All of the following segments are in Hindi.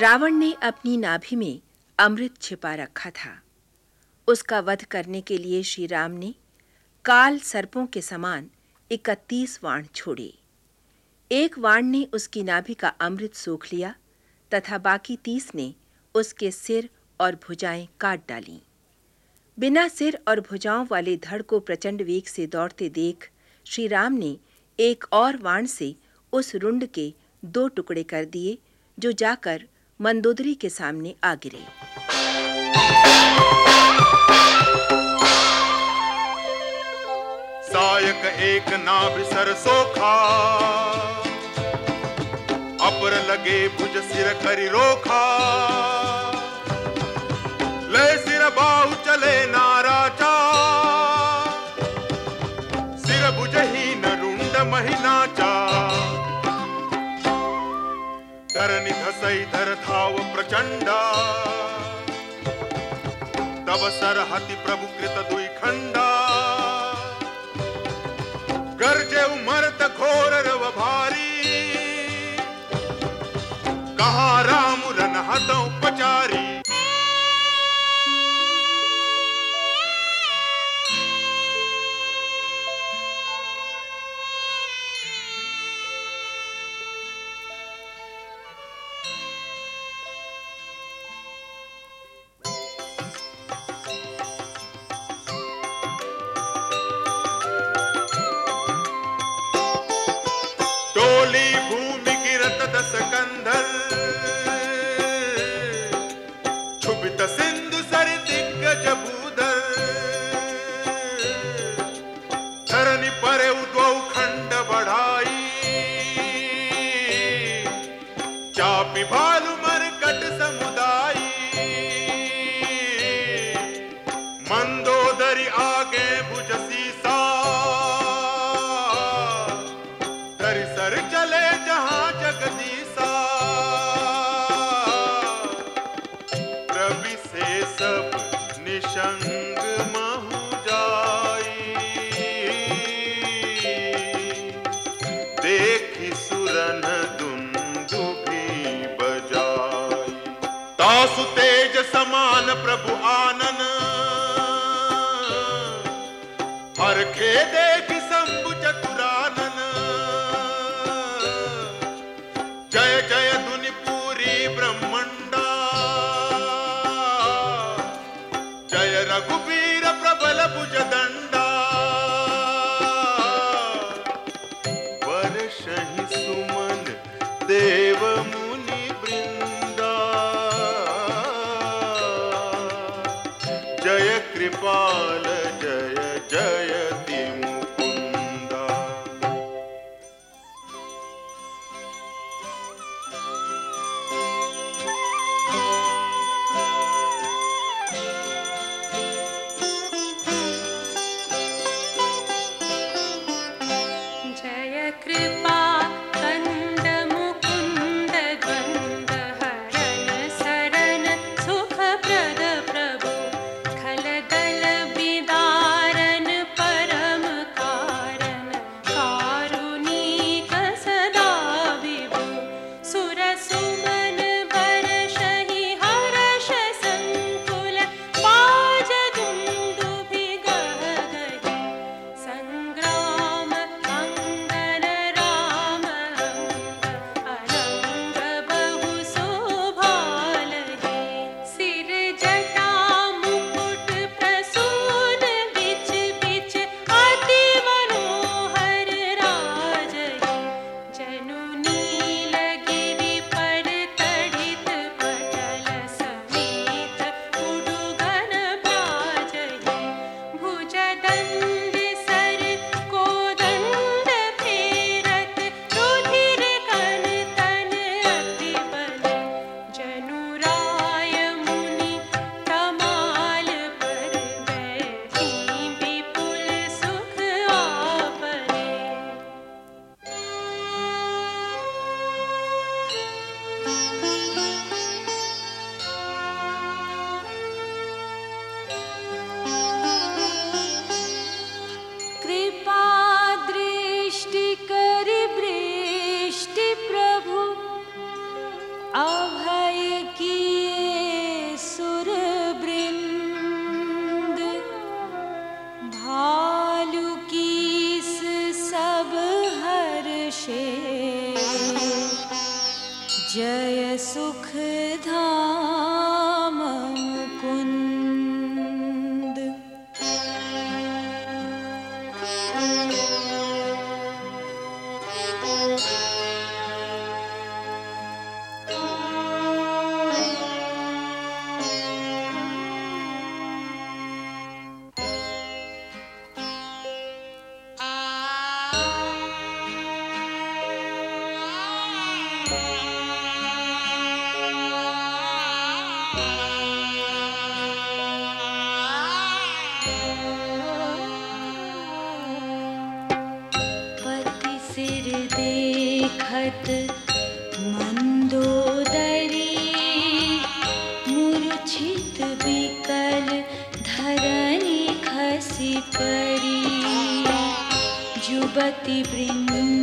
रावण ने अपनी नाभि में अमृत छिपा रखा था। उसका वध करने के लिए श्री राम ने काल सर्पों के समान 31 वाण छोड़े। एक वाण ने उसकी नाभि का अमृत सोख लिया तथा बाकी तीस ने उसके सिर और भुजाएँ काट डालीं। बिना सिर और भुजाओं वाले धड़ को प्रचंड वेग से दौड़ते देख श्री राम ने एक और वाण से उस रुंड के दो टुकड़े कर दिए, जो जाकर मंदोदरी के सामने आ गिरे। सायक एक नाभ सोखा, अपर लगे भुज सिर करी रोखा। ले सिर बाहु धरणी धसई धर धाव प्रचंडा। तब सर हति प्रभु कृत दुई खंडा गर्जे उमरत घोर रव भारी। कहा राम रन हतौ पचारी। Be Balu. समान प्रभु आनन हर खे देख जय सुख कुन्द जुबती वृंद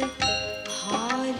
अस हाल